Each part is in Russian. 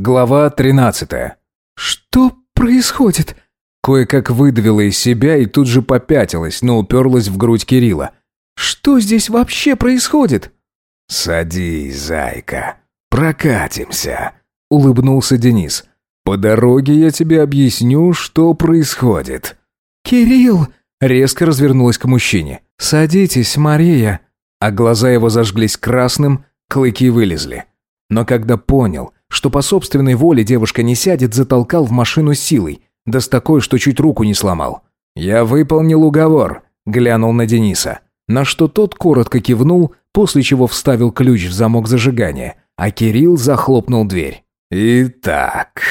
Глава 13. «Что происходит?» Кое-как выдавила из себя и тут же попятилась, но уперлась в грудь Кирилла. «Что здесь вообще происходит?» «Садись, зайка, прокатимся», — улыбнулся Денис. «По дороге я тебе объясню, что происходит». «Кирилл!» — резко развернулась к мужчине. «Садитесь, Мария!» А глаза его зажглись красным, клыки вылезли. Но когда понял, что по собственной воле девушка не сядет, затолкал в машину силой, да с такой, что чуть руку не сломал. «Я выполнил уговор», — глянул на Дениса. На что тот коротко кивнул, после чего вставил ключ в замок зажигания, а Кирилл захлопнул дверь. «Итак...»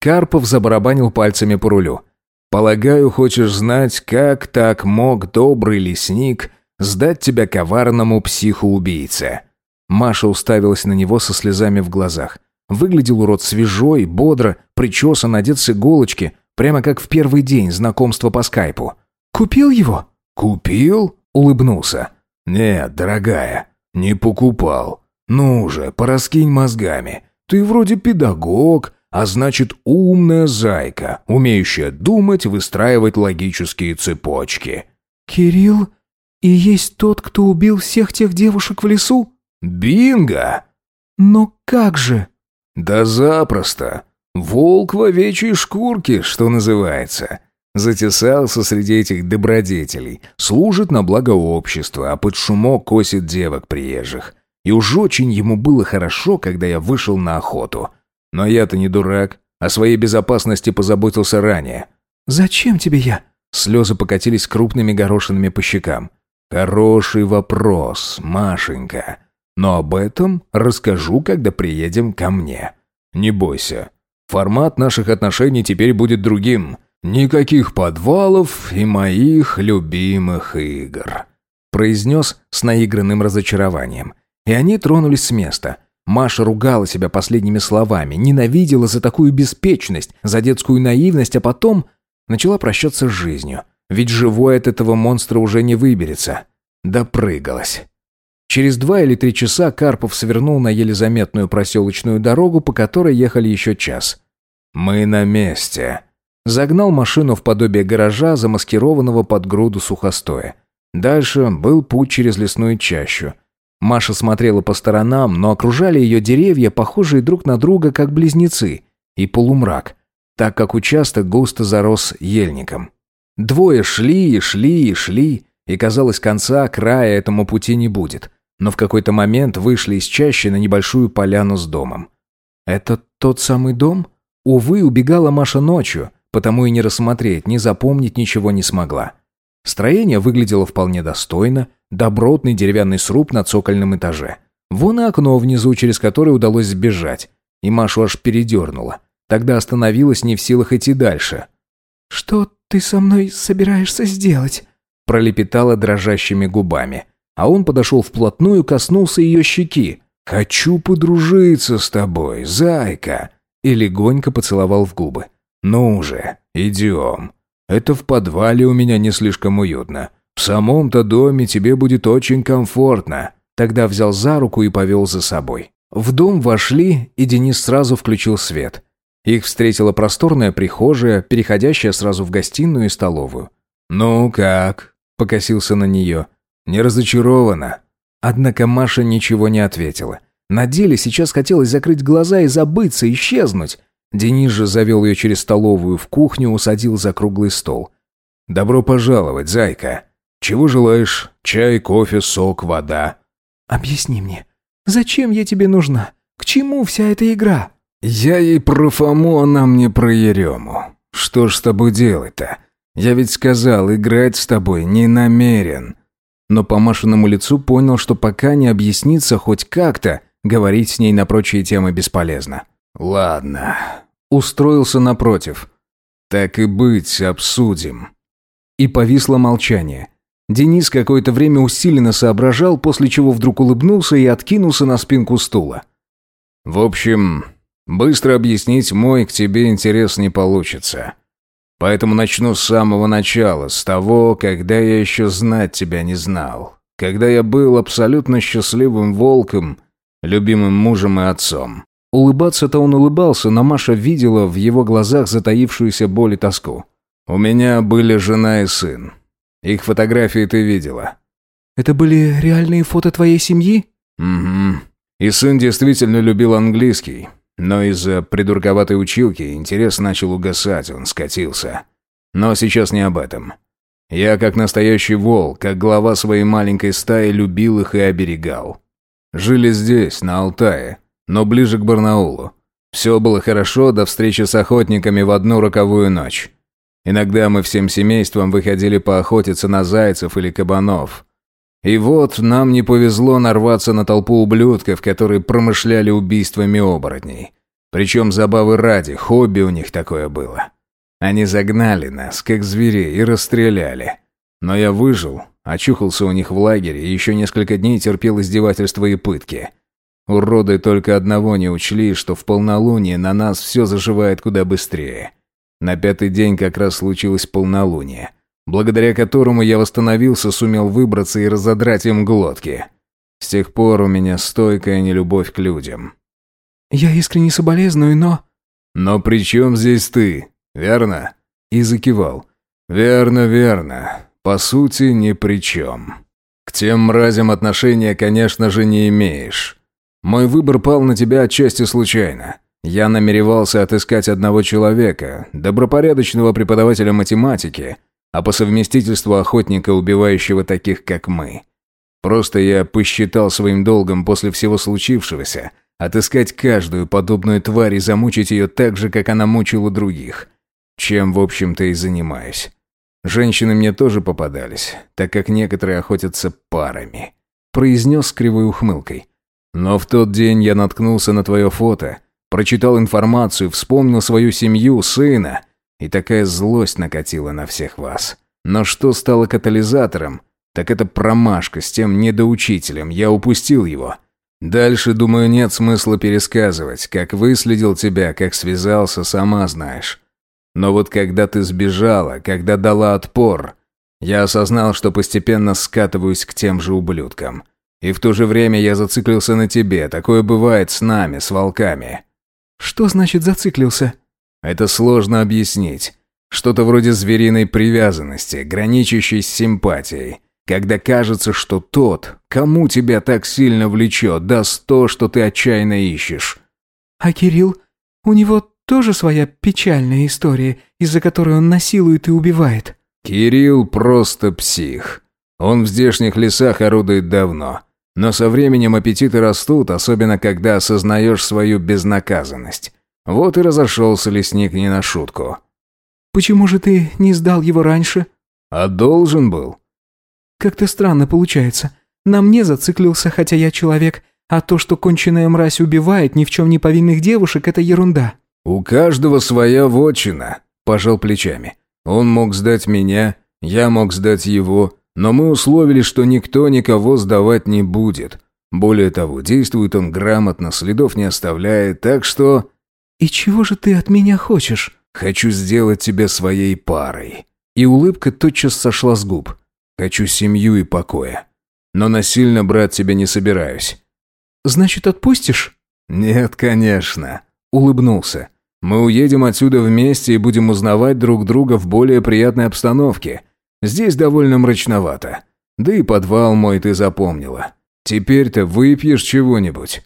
Карпов забарабанил пальцами по рулю. «Полагаю, хочешь знать, как так мог добрый лесник сдать тебя коварному психоубийце?» Маша уставилась на него со слезами в глазах. Выглядел урод свежо и бодро, причесан, одет с иголочки, прямо как в первый день знакомства по скайпу. «Купил его?» «Купил?» — улыбнулся. «Нет, дорогая, не покупал. Ну же, пораскинь мозгами. Ты вроде педагог, а значит умная зайка, умеющая думать, выстраивать логические цепочки». «Кирилл и есть тот, кто убил всех тех девушек в лесу?» «Бинго!» «Но как же?» «Да запросто. Волк в овечьей шкурке, что называется. Затесался среди этих добродетелей, служит на благо общества, а под шумок косит девок приезжих. И уж очень ему было хорошо, когда я вышел на охоту. Но я-то не дурак, о своей безопасности позаботился ранее. «Зачем тебе я?» Слезы покатились крупными горошинами по щекам. «Хороший вопрос, Машенька. Но об этом расскажу, когда приедем ко мне. Не бойся. Формат наших отношений теперь будет другим. Никаких подвалов и моих любимых игр», произнес с наигранным разочарованием. И они тронулись с места. Маша ругала себя последними словами, ненавидела за такую беспечность, за детскую наивность, а потом начала прощаться с жизнью. Ведь живой от этого монстра уже не выберется. Допрыгалась. Через два или три часа Карпов свернул на еле заметную проселочную дорогу, по которой ехали еще час. «Мы на месте». Загнал машину в подобие гаража, замаскированного под груду сухостоя. Дальше был путь через лесную чащу. Маша смотрела по сторонам, но окружали ее деревья, похожие друг на друга, как близнецы, и полумрак, так как участок густо зарос ельником. Двое шли и шли и шли, и казалось, конца, края этому пути не будет но в какой-то момент вышли из чащи на небольшую поляну с домом. «Это тот самый дом?» Увы, убегала Маша ночью, потому и не рассмотреть, не запомнить ничего не смогла. Строение выглядело вполне достойно, добротный деревянный сруб на цокольном этаже. Вон и окно внизу, через которое удалось сбежать. И Машу аж передернула. Тогда остановилась не в силах идти дальше. «Что ты со мной собираешься сделать?» пролепетала дрожащими губами а он подошел вплотную, коснулся ее щеки. «Хочу подружиться с тобой, зайка!» И легонько поцеловал в губы. «Ну же, идем. Это в подвале у меня не слишком уютно. В самом-то доме тебе будет очень комфортно». Тогда взял за руку и повел за собой. В дом вошли, и Денис сразу включил свет. Их встретила просторная прихожая, переходящая сразу в гостиную и столовую. «Ну как?» – покосился на нее – не разочарована. Однако Маша ничего не ответила. На деле сейчас хотелось закрыть глаза и забыться, исчезнуть. Денис же завел ее через столовую в кухню, усадил за круглый стол. «Добро пожаловать, зайка. Чего желаешь? Чай, кофе, сок, вода?» «Объясни мне, зачем я тебе нужна? К чему вся эта игра?» «Я ей про Фому, она мне про Ерему. Что ж с тобой делать-то? Я ведь сказал, играть с тобой не намерен но по Машиному лицу понял, что пока не объяснится хоть как-то, говорить с ней на прочие темы бесполезно. «Ладно». Устроился напротив. «Так и быть, обсудим». И повисло молчание. Денис какое-то время усиленно соображал, после чего вдруг улыбнулся и откинулся на спинку стула. «В общем, быстро объяснить мой к тебе интерес не получится. Поэтому начну с самого начала, с того, когда я еще знать тебя не знал. Когда я был абсолютно счастливым волком, любимым мужем и отцом. Улыбаться-то он улыбался, но Маша видела в его глазах затаившуюся боль и тоску. «У меня были жена и сын. Их фотографии ты видела». «Это были реальные фото твоей семьи?» «Угу. И сын действительно любил английский. Но из-за придурковатой училки интерес начал угасать, он скатился. Но сейчас не об этом. Я, как настоящий волк, как глава своей маленькой стаи, любил их и оберегал. Жили здесь, на Алтае, но ближе к Барнаулу. Все было хорошо до встречи с охотниками в одну роковую ночь. Иногда мы всем семейством выходили поохотиться на зайцев или кабанов. И вот нам не повезло нарваться на толпу ублюдков, которые промышляли убийствами оборотней. Причем забавы ради, хобби у них такое было. Они загнали нас, как зверей, и расстреляли. Но я выжил, очухался у них в лагере и еще несколько дней терпел издевательства и пытки. Уроды только одного не учли, что в полнолуние на нас все заживает куда быстрее. На пятый день как раз случилось полнолуние, благодаря которому я восстановился, сумел выбраться и разодрать им глотки. С тех пор у меня стойкая нелюбовь к людям. «Я искренне соболезную, но...» «Но при чем здесь ты? Верно?» И закивал. «Верно, верно. По сути, ни при чем. К тем мразям отношения, конечно же, не имеешь. Мой выбор пал на тебя отчасти случайно. Я намеревался отыскать одного человека, добропорядочного преподавателя математики, а по совместительству охотника, убивающего таких, как мы. Просто я посчитал своим долгом после всего случившегося отыскать каждую подобную тварь и замучить ее так же, как она мучила других. Чем, в общем-то, и занимаюсь. Женщины мне тоже попадались, так как некоторые охотятся парами. Произнес с кривой ухмылкой. Но в тот день я наткнулся на твое фото – Прочитал информацию, вспомнил свою семью, сына. И такая злость накатила на всех вас. Но что стало катализатором? Так это промашка с тем недоучителем. Я упустил его. Дальше, думаю, нет смысла пересказывать. Как выследил тебя, как связался, сама знаешь. Но вот когда ты сбежала, когда дала отпор, я осознал, что постепенно скатываюсь к тем же ублюдкам. И в то же время я зациклился на тебе. Такое бывает с нами, с волками. «Что значит зациклился?» «Это сложно объяснить. Что-то вроде звериной привязанности, граничащей с симпатией. Когда кажется, что тот, кому тебя так сильно влечет, даст то, что ты отчаянно ищешь». «А Кирилл? У него тоже своя печальная история, из-за которой он насилует и убивает?» «Кирилл просто псих. Он в здешних лесах орудует давно. Но со временем аппетиты растут, особенно когда осознаешь свою безнаказанность. Вот и разошелся лесник не на шутку. «Почему же ты не сдал его раньше?» «А должен был». «Как-то странно получается. На мне зациклился, хотя я человек, а то, что конченая мразь убивает ни в чем не повинных девушек, это ерунда». «У каждого своя вотчина», – пожал плечами. «Он мог сдать меня, я мог сдать его, но мы условили, что никто никого сдавать не будет. Более того, действует он грамотно, следов не оставляет, так что... «И чего же ты от меня хочешь?» «Хочу сделать тебя своей парой». И улыбка тотчас сошла с губ. «Хочу семью и покоя. Но насильно брать тебя не собираюсь». «Значит, отпустишь?» «Нет, конечно», — улыбнулся. «Мы уедем отсюда вместе и будем узнавать друг друга в более приятной обстановке. Здесь довольно мрачновато. Да и подвал мой ты запомнила. Теперь-то выпьешь чего-нибудь».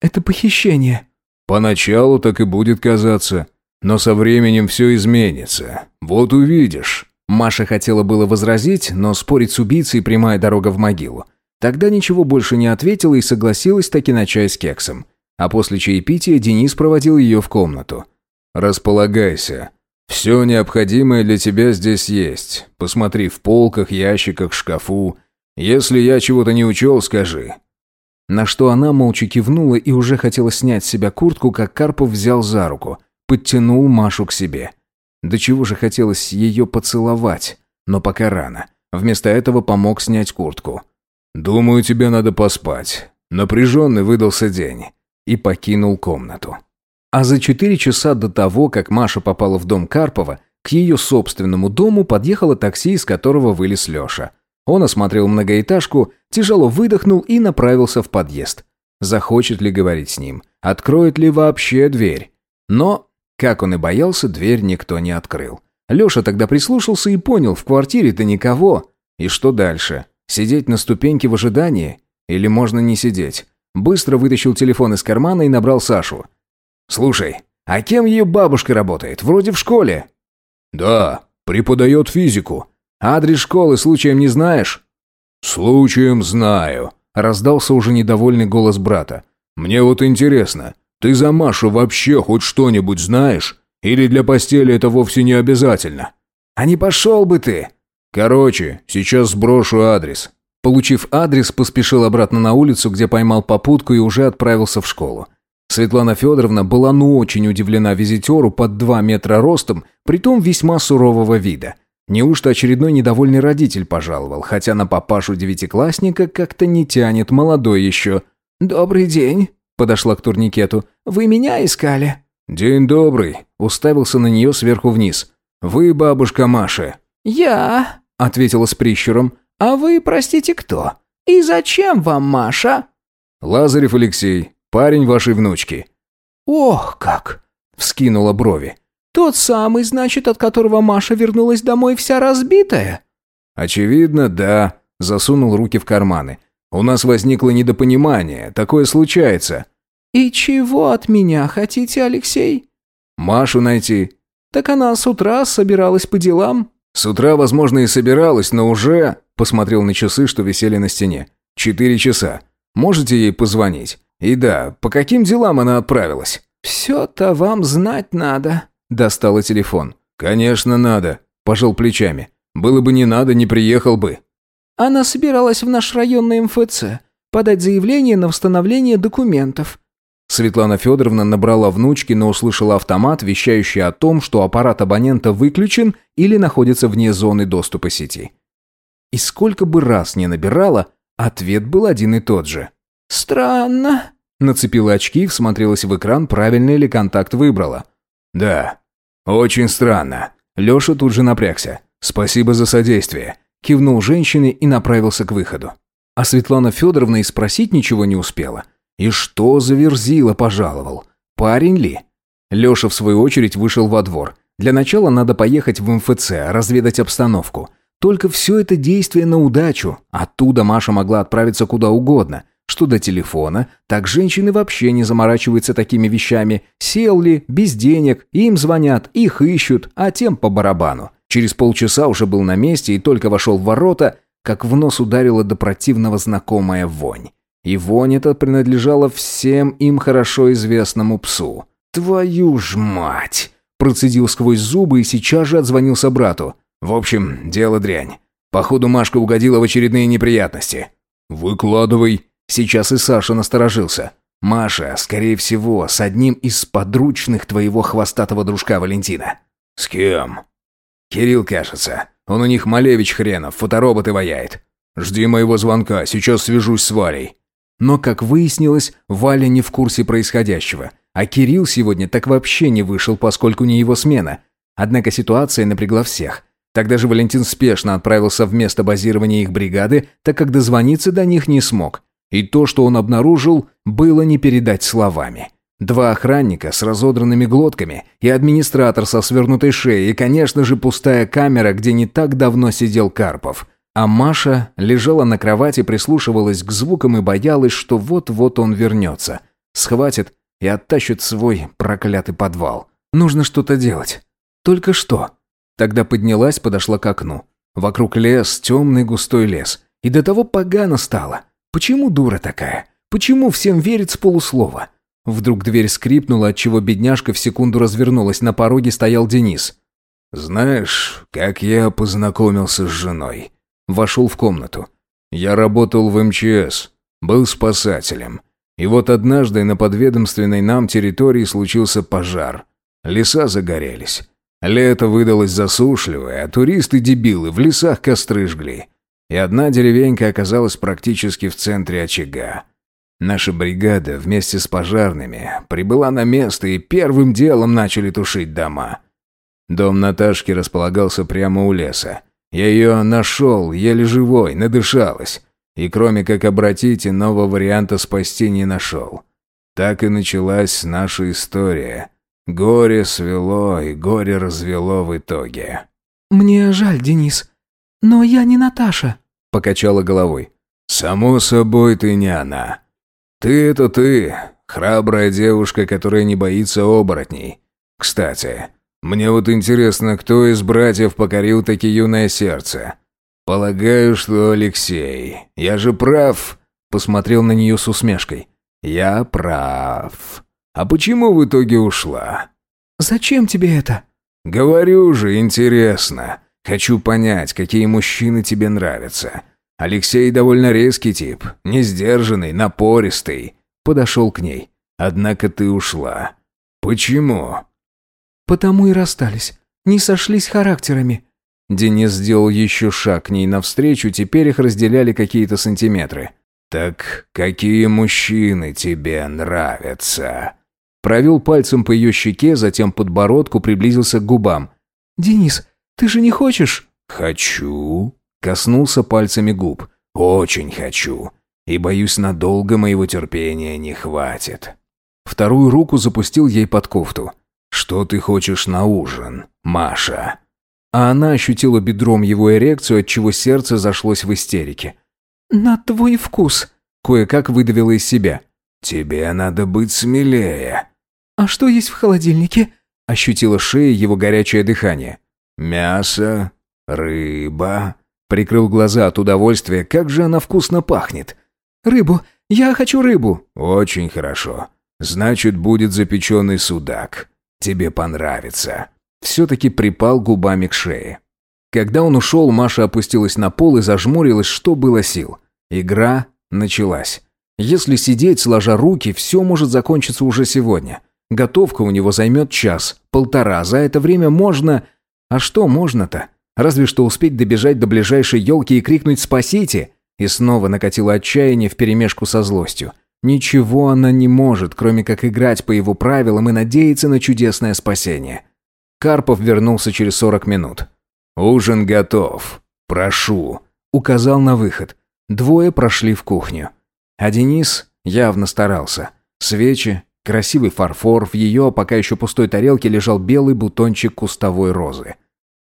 «Это похищение». «Поначалу так и будет казаться. Но со временем все изменится. Вот увидишь». Маша хотела было возразить, но спорить с убийцей прямая дорога в могилу. Тогда ничего больше не ответила и согласилась таки на чай с кексом. А после чаепития Денис проводил ее в комнату. «Располагайся. «Все необходимое для тебя здесь есть. Посмотри в полках, ящиках, шкафу. Если я чего-то не учел, скажи». На что она молча кивнула и уже хотела снять с себя куртку, как Карпов взял за руку, подтянул Машу к себе. До чего же хотелось ее поцеловать, но пока рано. Вместо этого помог снять куртку. «Думаю, тебе надо поспать. Напряженный выдался день». И покинул комнату. А за четыре часа до того, как Маша попала в дом Карпова, к ее собственному дому подъехало такси, из которого вылез Леша. Он осмотрел многоэтажку, тяжело выдохнул и направился в подъезд. захочет ли говорить с ним, откроет ли вообще дверь. Но, как он и боялся, дверь никто не открыл. Леша тогда прислушался и понял, в квартире-то никого. И что дальше? Сидеть на ступеньке в ожидании? Или можно не сидеть? Быстро вытащил телефон из кармана и набрал Сашу. «Слушай, а кем ее бабушка работает? Вроде в школе». «Да, преподает физику». «Адрес школы случаем не знаешь?» «Случаем знаю», — раздался уже недовольный голос брата. «Мне вот интересно, ты за Машу вообще хоть что-нибудь знаешь? Или для постели это вовсе не обязательно?» «А не пошел бы ты!» «Короче, сейчас сброшу адрес». Получив адрес, поспешил обратно на улицу, где поймал попутку и уже отправился в школу. Светлана Федоровна была ну очень удивлена визитеру под два метра ростом, притом весьма сурового вида. Неужто очередной недовольный родитель пожаловал, хотя на папашу девятиклассника как-то не тянет, молодой еще. «Добрый день», — подошла к турникету. «Вы меня искали?» «День добрый», — уставился на нее сверху вниз. «Вы бабушка Маша?» «Я», — ответила с прищуром. «А вы, простите, кто? И зачем вам Маша?» «Лазарев Алексей, Парень вашей внучки». «Ох как!» — вскинула брови. «Тот самый, значит, от которого Маша вернулась домой вся разбитая?» «Очевидно, да», — засунул руки в карманы. «У нас возникло недопонимание, такое случается». «И чего от меня хотите, Алексей?» «Машу найти». «Так она с утра собиралась по делам?» «С утра, возможно, и собиралась, но уже...» Посмотрел на часы, что висели на стене. «Четыре часа. Можете ей позвонить? И да, по каким делам она отправилась? «Все-то вам знать надо», — достала телефон. «Конечно надо», — пожал плечами. «Было бы не надо, не приехал бы». Она собиралась в наш районный МФЦ подать заявление на восстановление документов. Светлана Федоровна набрала внучки, но услышала автомат, вещающий о том, что аппарат абонента выключен или находится вне зоны доступа сети. И сколько бы раз не набирала, ответ был один и тот же. «Странно». Нацепила очки и всмотрелась в экран, правильный ли контакт выбрала. «Да, очень странно». Леша тут же напрягся. «Спасибо за содействие». Кивнул женщине и направился к выходу. А Светлана Федоровна и спросить ничего не успела. И что за верзила пожаловал? Парень ли? Леша, в свою очередь, вышел во двор. Для начала надо поехать в МФЦ, разведать обстановку. Только все это действие на удачу. Оттуда Маша могла отправиться куда угодно – что до телефона, так женщины вообще не заморачиваются такими вещами. Сел ли, без денег, им звонят, их ищут, а тем по барабану. Через полчаса уже был на месте и только вошел в ворота, как в нос ударила до противного знакомая вонь. И вонь эта принадлежала всем им хорошо известному псу. «Твою ж мать!» Процедил сквозь зубы и сейчас же отзвонился брату. «В общем, дело дрянь. Походу, Машка угодила в очередные неприятности». «Выкладывай», Сейчас и Саша насторожился. «Маша, скорее всего, с одним из подручных твоего хвостатого дружка Валентина». «С кем?» «Кирилл, кажется. Он у них Малевич хренов, фотороботы ваяет». «Жди моего звонка, сейчас свяжусь с Валей». Но, как выяснилось, Валя не в курсе происходящего. А Кирилл сегодня так вообще не вышел, поскольку не его смена. Однако ситуация напрягла всех. Тогда же Валентин спешно отправился в место базирования их бригады, так как дозвониться до них не смог. И то, что он обнаружил, было не передать словами. Два охранника с разодранными глотками и администратор со свернутой шеей, и, конечно же, пустая камера, где не так давно сидел Карпов. А Маша лежала на кровати, прислушивалась к звукам и боялась, что вот-вот он вернется. Схватит и оттащит свой проклятый подвал. Нужно что-то делать. Только что? Тогда поднялась, подошла к окну. Вокруг лес, темный густой лес. И до того погано стало. Почему дура такая? Почему всем верит с полуслова? Вдруг дверь скрипнула, отчего бедняжка в секунду развернулась. На пороге стоял Денис. «Знаешь, как я познакомился с женой?» Вошел в комнату. «Я работал в МЧС, был спасателем. И вот однажды на подведомственной нам территории случился пожар. Леса загорелись. Лето выдалось засушливое, а туристы-дебилы в лесах костры жгли и одна деревенька оказалась практически в центре очага. Наша бригада вместе с пожарными прибыла на место и первым делом начали тушить дома. Дом Наташки располагался прямо у леса. Я ее нашел, еле живой, надышалась. И кроме как обратить, иного варианта спасти не нашел. Так и началась наша история. Горе свело и горе развело в итоге. «Мне жаль, Денис, но я не Наташа», — покачала головой. «Само собой, ты не она. Ты — это ты, храбрая девушка, которая не боится оборотней. Кстати, мне вот интересно, кто из братьев покорил таки юное сердце? Полагаю, что Алексей. Я же прав?» Посмотрел на нее с усмешкой. «Я прав. А почему в итоге ушла?» «Зачем тебе это?» «Говорю же, интересно. Хочу понять, какие мужчины тебе нравятся. Алексей довольно резкий тип, несдержанный, напористый». Подошел к ней. «Однако ты ушла. Почему?» «Потому и расстались. Не сошлись характерами». Денис сделал еще шаг к ней навстречу, теперь их разделяли какие-то сантиметры. «Так какие мужчины тебе нравятся?» Провел пальцем по ее щеке, затем подбородку, приблизился к губам. «Денис, ты же не хочешь?» «Хочу», — коснулся пальцами губ. «Очень хочу. И, боюсь, надолго моего терпения не хватит». Вторую руку запустил ей под кофту. «Что ты хочешь на ужин, Маша?» А она ощутила бедром его эрекцию, отчего сердце зашлось в истерике. «На твой вкус», — кое-как выдавила из себя. «Тебе надо быть смелее». «А что есть в холодильнике?» — ощутила шея его горячее дыхание. «Мясо, рыба...» Прикрыл глаза от удовольствия, как же она вкусно пахнет. «Рыбу! Я хочу рыбу!» «Очень хорошо. Значит, будет запеченный судак. Тебе понравится». Все-таки припал губами к шее. Когда он ушел, Маша опустилась на пол и зажмурилась, что было сил. Игра началась. Если сидеть, сложа руки, все может закончиться уже сегодня. Готовка у него займет час, полтора. За это время можно... А что можно-то? Разве что успеть добежать до ближайшей елки и крикнуть «Спасите!» И снова накатило отчаяние вперемешку со злостью. Ничего она не может, кроме как играть по его правилам и надеяться на чудесное спасение. Карпов вернулся через сорок минут. «Ужин готов. Прошу», — указал на выход. Двое прошли в кухню. А Денис явно старался. Свечи, красивый фарфор, в ее пока еще пустой тарелке лежал белый бутончик кустовой розы.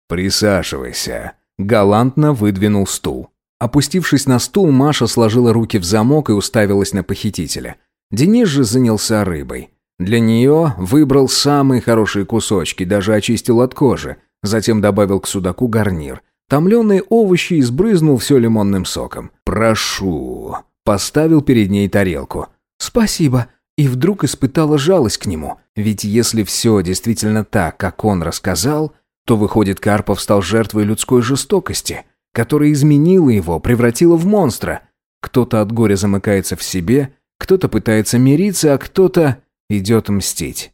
«Присаживайся», — галантно выдвинул стул. Опустившись на стул, Маша сложила руки в замок и уставилась на похитителя. Денис же занялся рыбой. Для нее выбрал самые хорошие кусочки, даже очистил от кожи. Затем добавил к судаку гарнир. Томленые овощи и сбрызнул все лимонным соком. «Прошу!» Поставил перед ней тарелку. «Спасибо!» И вдруг испытала жалость к нему. Ведь если все действительно так, как он рассказал, то, выходит, Карпов стал жертвой людской жестокости, которая изменила его, превратила в монстра. Кто-то от горя замыкается в себе, кто-то пытается мириться, а кто-то идет мстить.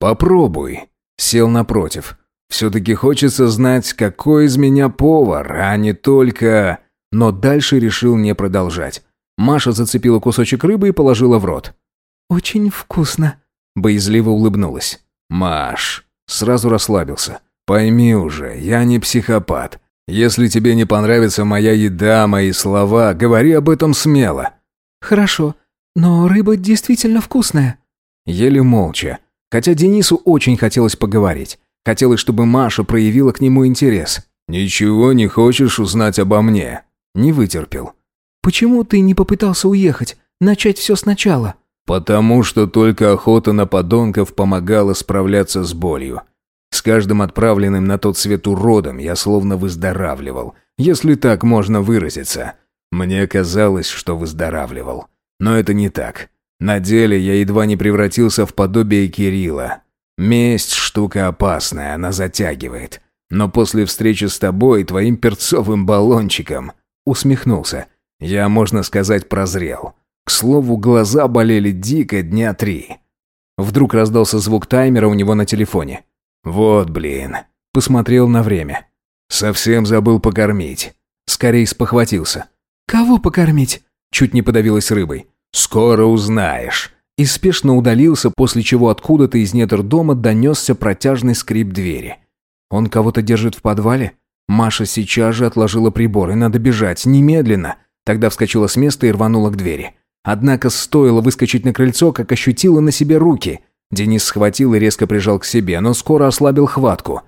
«Попробуй», — сел напротив. «Все-таки хочется знать, какой из меня повар, а не только...» Но дальше решил не продолжать. Маша зацепила кусочек рыбы и положила в рот. «Очень вкусно», — боязливо улыбнулась. «Маш», — сразу расслабился. «Пойми уже, я не психопат. Если тебе не понравится моя еда, мои слова, говори об этом смело». «Хорошо, но рыба действительно вкусная». Еле молча. Хотя Денису очень хотелось поговорить. Хотелось, чтобы Маша проявила к нему интерес. «Ничего не хочешь узнать обо мне?» Не вытерпел. «Почему ты не попытался уехать? Начать все сначала?» «Потому что только охота на подонков помогала справляться с болью. С каждым отправленным на тот свет уродом я словно выздоравливал, если так можно выразиться. Мне казалось, что выздоравливал. Но это не так. На деле я едва не превратился в подобие Кирилла. Месть – штука опасная, она затягивает. Но после встречи с тобой, твоим перцовым баллончиком, усмехнулся. Я, можно сказать, прозрел. К слову, глаза болели дико дня три. Вдруг раздался звук таймера у него на телефоне. «Вот блин». Посмотрел на время. «Совсем забыл покормить». Скорей спохватился. «Кого покормить?» Чуть не подавилась рыбой. «Скоро узнаешь». И спешно удалился, после чего откуда-то из недр дома донесся протяжный скрип двери. Он кого-то держит в подвале? Маша сейчас же отложила прибор, и надо бежать, немедленно. Тогда вскочила с места и рванула к двери. Однако стоило выскочить на крыльцо, как ощутила на себе руки. Денис схватил и резко прижал к себе, но скоро ослабил хватку.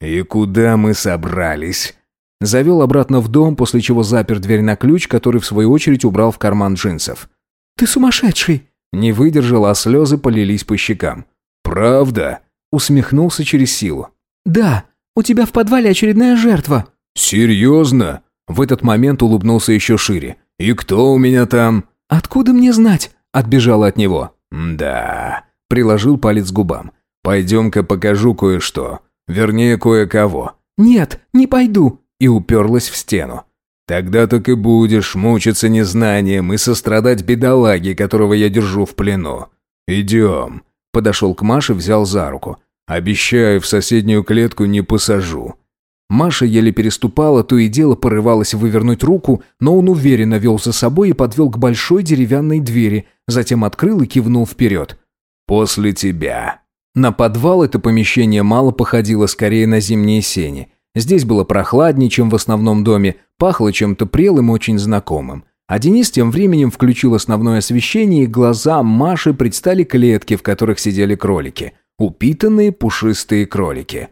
«И куда мы собрались?» Завел обратно в дом, после чего запер дверь на ключ, который в свою очередь убрал в карман джинсов. «Ты сумасшедший!» Не выдержал, а слезы полились по щекам. «Правда?» Усмехнулся через силу. «Да, у тебя в подвале очередная жертва». «Серьезно?» В этот момент улыбнулся еще шире. «И кто у меня там?» «Откуда мне знать?» Отбежала от него. «Да...» Приложил палец к губам. «Пойдем-ка покажу кое-что. Вернее, кое-кого». «Нет, не пойду». И уперлась в стену. «Тогда так и будешь мучиться незнанием и сострадать бедолаге, которого я держу в плену. Идем». Подошел к Маше, взял за руку. «Обещаю, в соседнюю клетку не посажу». Маша еле переступала, то и дело порывалась вывернуть руку, но он уверенно вел за собой и подвел к большой деревянной двери, затем открыл и кивнул вперед. «После тебя». На подвал это помещение мало походило скорее на зимние сени. Здесь было прохладнее, чем в основном доме, пахло чем-то прелым очень знакомым. А Денис тем временем включил основное освещение, и глазам Маши предстали клетки, в которых сидели кролики. Упитанные пушистые кролики.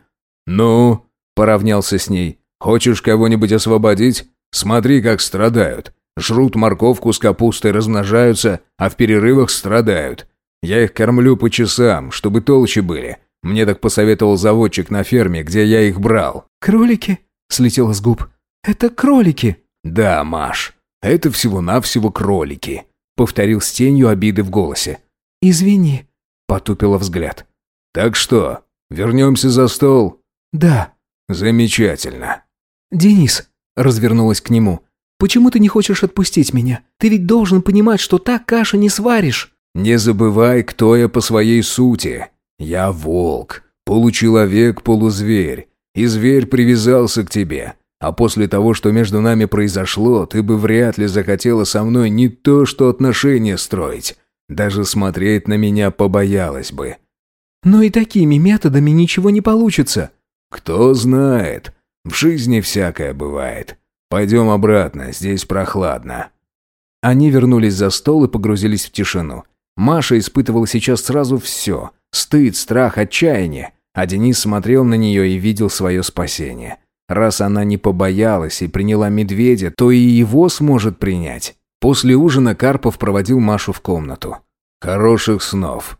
«Ну?» – поравнялся с ней. «Хочешь кого-нибудь освободить? Смотри, как страдают. Жрут морковку с капустой, размножаются, а в перерывах страдают. Я их кормлю по часам, чтобы толще были. Мне так посоветовал заводчик на ферме, где я их брал». «Кролики?» – слетело с губ. «Это кролики!» «Да, Маш, это всего-навсего кролики», — повторил с тенью обиды в голосе. «Извини», — потупила взгляд. «Так что, вернемся за стол?» «Да». «Замечательно». «Денис», — развернулась к нему, — «почему ты не хочешь отпустить меня? Ты ведь должен понимать, что так кашу не сваришь». «Не забывай, кто я по своей сути. Я волк, получеловек, полузверь, и зверь привязался к тебе. А после того, что между нами произошло, ты бы вряд ли захотела со мной не то что отношения строить. Даже смотреть на меня побоялась бы. Но и такими методами ничего не получится. Кто знает. В жизни всякое бывает. Пойдем обратно, здесь прохладно. Они вернулись за стол и погрузились в тишину. Маша испытывала сейчас сразу все. Стыд, страх, отчаяние. А Денис смотрел на нее и видел свое спасение. Раз она не побоялась и приняла медведя, то и его сможет принять. После ужина Карпов проводил Машу в комнату. «Хороших снов».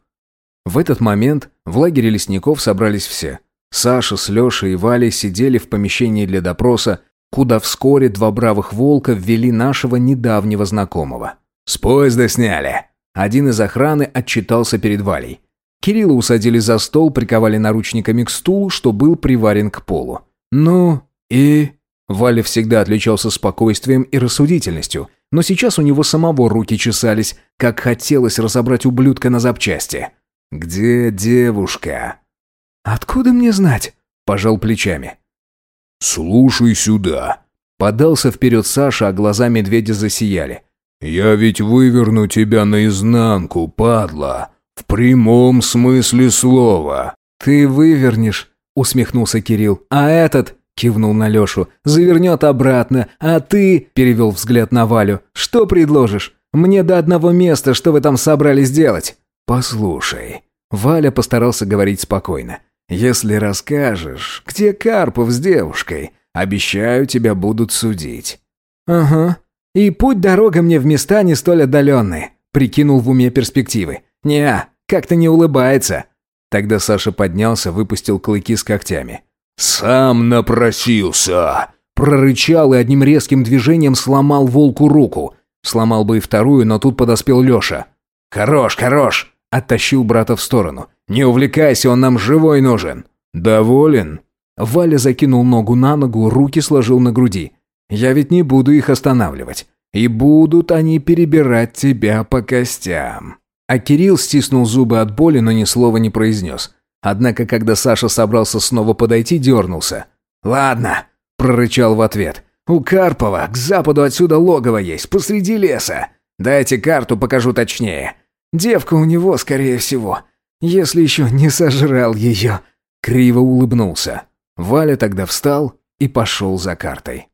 В этот момент в лагере лесников собрались все. Саша с Лешей и Валей сидели в помещении для допроса, куда вскоре два бравых волка ввели нашего недавнего знакомого. «С поезда сняли!» Один из охраны отчитался перед Валей. Кирилла усадили за стол, приковали наручниками к стулу, что был приварен к полу. «Ну и...» Валя всегда отличался спокойствием и рассудительностью, но сейчас у него самого руки чесались, как хотелось разобрать ублюдка на запчасти. «Где девушка?» «Откуда мне знать?» – пожал плечами. «Слушай сюда», – подался вперед Саша, а глаза медведя засияли. «Я ведь выверну тебя наизнанку, падла, в прямом смысле слова». «Ты вывернешь», усмехнулся Кирилл. А этот, кивнул на Лешу, завернет обратно, а ты, перевел взгляд на Валю, что предложишь? Мне до одного места, что вы там собрались делать? Послушай. Валя постарался говорить спокойно. Если расскажешь, где Карпов с девушкой, обещаю, тебя будут судить. Ага. И путь-дорога мне в места не столь отдаленные. Прикинул в уме перспективы. Не, как-то не улыбается. Тогда Саша поднялся, выпустил клыки с когтями. «Сам напросился!» Прорычал и одним резким движением сломал волку руку. Сломал бы и вторую, но тут подоспел Леша. «Хорош, хорош!» Оттащил брата в сторону. «Не увлекайся, он нам живой нужен!» «Доволен?» Валя закинул ногу на ногу, руки сложил на груди. «Я ведь не буду их останавливать. И будут они перебирать тебя по костям». А Кирилл стиснул зубы от боли, но ни слова не произнес. Однако, когда Саша собрался снова подойти, дернулся. «Ладно», — прорычал в ответ. «У Карпова к западу отсюда логово есть, посреди леса. Дайте карту, покажу точнее. Девка у него, скорее всего. Если еще не сожрал ее». Криво улыбнулся. Валя тогда встал и пошел за картой.